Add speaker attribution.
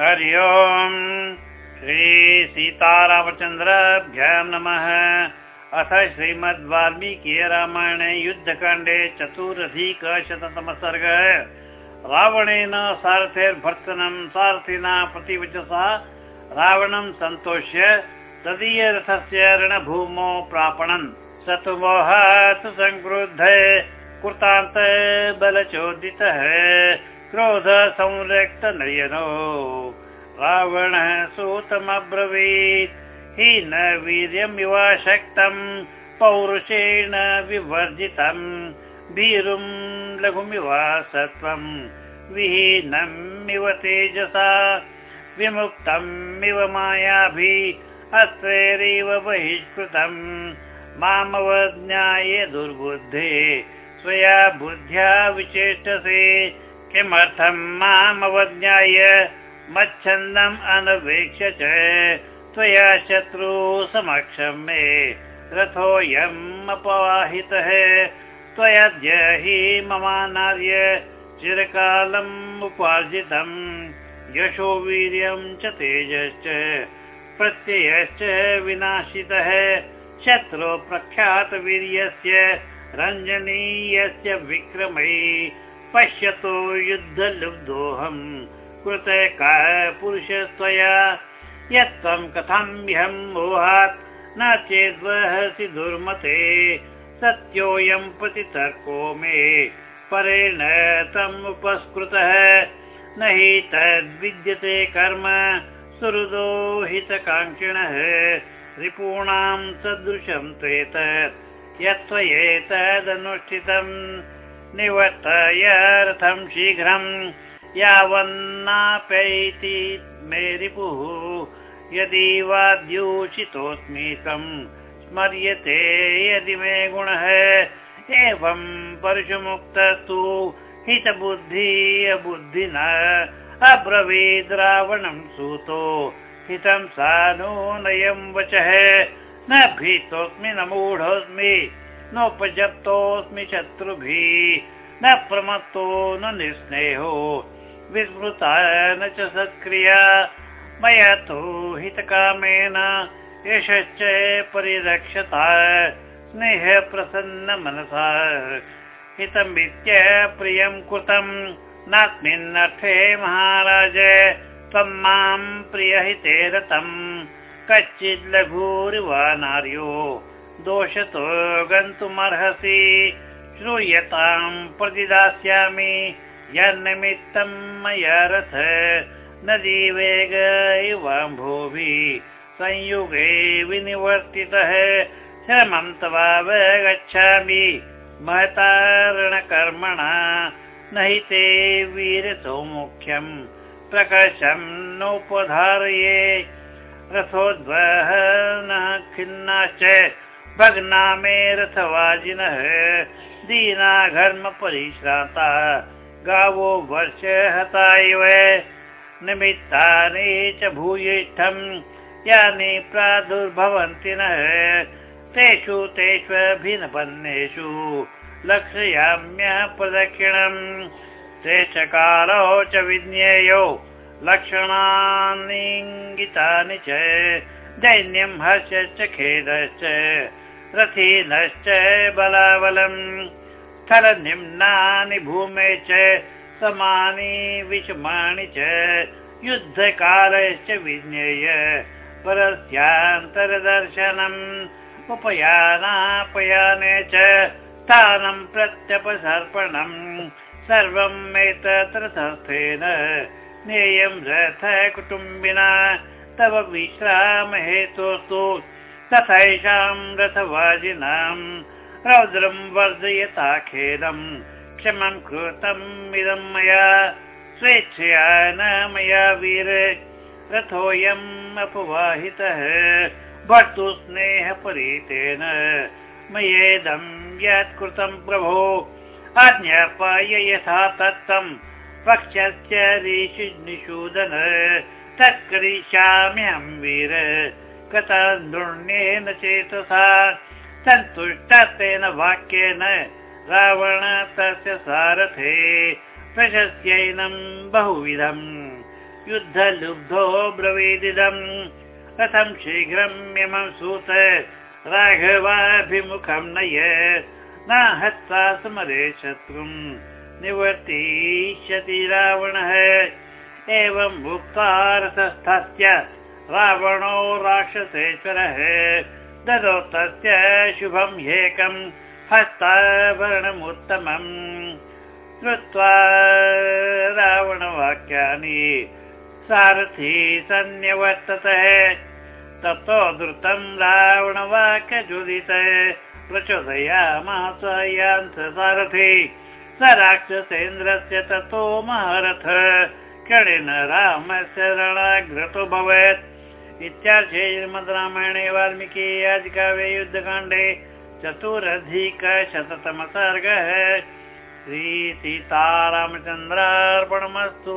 Speaker 1: हरि ओम् श्रीसीतारामचन्द्राभ्यां नमः। अथ श्रीमद् वाल्मीकि रामायणे युद्धकाण्डे चतुरधिकशततम सर्गः रावणेन सारथेर्भर्त्सनं सारथिना प्रतिवचसा। रावणं सन्तोष्य तदीयरथस्य रणभूमौ प्रापणन्। स तु मोहात् संक्रुद्ध कृतान्त बलचोदितः क्रोध संरक्त नयनो। रावणः सूतमब्रवीत् हि न वीर्यमिव शक्तं पौरुषेण विवर्जितम्। भीरुं लघुमिव सत्त्वं विहीनमिव तेजसा। विमुक्तम् इव मायाभिः। अस्त्रैरिव बहिष्कृतम्। मामवज्ञाय दुर्बुद्धे। स्वया बुद्ध्या विचेष्टसे किमर्थं मामवज्ञाय मच्छन्दम् अनवेक्ष्य च त्वया शत्रु समक्षं मे रथोऽयम् अपवाहितः त्वयाद्य हि ममानार्य चिरकालम् उपार्जितम् यशो वीर्यं च तेजश्च प्रत्ययश्च विनाशितः। शत्रो प्रख्यातवीर्यस्य रञ्जनीयस्य विक्रमै पश्यतो युद्धलुब्धोऽहम् कृत पुरुषस्त्वया यत्त्वं कथं मोहात् न चेद्वहसि दुर्मते। सत्योऽयं प्रतितर्को मे परेण तम् उपस्कृतः न हि तद्विद्यते कर्म सुहृदो हितकाङ्क्षिणः। रिपूणां सदृशं त्वेतत् यत्त्वयेतदनुष्ठितम् निवर्तय रथं शीघ्रं यावन्नापैति मे रिपुः यदि वाद्यूषितोऽस्मि तं स्मर्यते यदि मे गुणः। एवं परशुमुक्तस्तु हितबुद्धि अबुद्धिना। अब्रवीद् रावणं सूतो हितं सानूनयं वचः। न भीतोऽस्मि न मूढोऽस्मि नोपजप्तोऽस्मि शत्रुभिः। न प्रमत्तो न निःस्नेहो। विस्मृता न च सत्क्रिया। मया तु हितकामेन यशश्च परिरक्षता। स्नेह प्रसन्न मनसा। हितमित्य प्रियं कृतं। नास्मिन्नर्थे महाराज त्वं मां प्रियहिते रतम्। कच्चित् लघुरिवा नार्यो दोषतो गन्तुमर्हसि श्रूयतां प्रतिदास्यामि यन्निमित्तं मया रथ नदीवेग इवाम्भोभिः संयुगे विनिवर्तितः श्रमं तवावगच्छामि महतारणकर्मणा न हि ते वीरसौमुख्यं प्रकर्षं नोपधारये रथोद्वह न खिन्नाश्च भग्ना मे रथवाजिनः दीना घर्म परिश्रान्ता गावो वर्ष हता इव निमित्तानि च भूयिष्ठं यानि प्रादुर्भवन्ति नः तेषु तेष्वभिन्नपन्नेषु लक्षयाम्यः प्रदक्षिणम् शेषकालो च विज्ञेयो लक्षणानिङ्गितानि च दैन्यं हर्षश्च खेदश्च रथीनश्च बलाबलम् स्थलनिम्नानि भूमे च समानि विषमाणि च युद्धकालश्च विज्ञेय परस्यान्तरदर्शनम्। उपयानापयाने च स्थानं प्रत्यपसर्पणम्। सर्वम् एतत्र संस्थेन ज्ञेयं रथ कुटुम्बिना तव विश्रामहेतोस्तु तथैषां रथवाजिनाम् रौद्रं वर्धयता खेदम् क्षमं कृतम् इदं मया स्वेच्छया न मया वीर। रथोऽयम् अपवाहितः भर्तु स्नेहपरीतेन। मयेदं यत् कृतं प्रभो आज्ञापाय यथा तत्तं पक्षस्य निषूदन तत्करिष्याम्यहं वीर कथान्धुण्येन चेतसा सन्तुष्टेन वाक्येन रावण तस्य सारथे प्रशस्यैनं बहुविधम् युद्धलुब्धो ब्रवीदिदम् कथं शीघ्रम् इमं सूत राघवाभिमुखं नय न हत्वा समरे शत्रुम् निवर्तिष्यति रावणः। एवं भुक्तारथस्थस्य रावणो राक्षसेश्वरः ददौ तस्य शुभं ह्येकं हस्ताभरणमुत्तमम्। श्रुत्वा रावणवाक्यानि सारथी सन्न्यवर्तते। ततो द्रुतं रावणवाक्यजुदित प्रचोदयामास सारथि। स राक्षसेन्द्रस्य ततो महारथ। कणेन रामस्य रणाग्रतो भवेत् इत्यार्थे श्रीमद् रामायणे वाल्मीकि आदिकाव्ये युद्धकाण्डे चतुरधिकशततम सर्गः श्रीसीतारामचन्द्रार्पणमस्तु।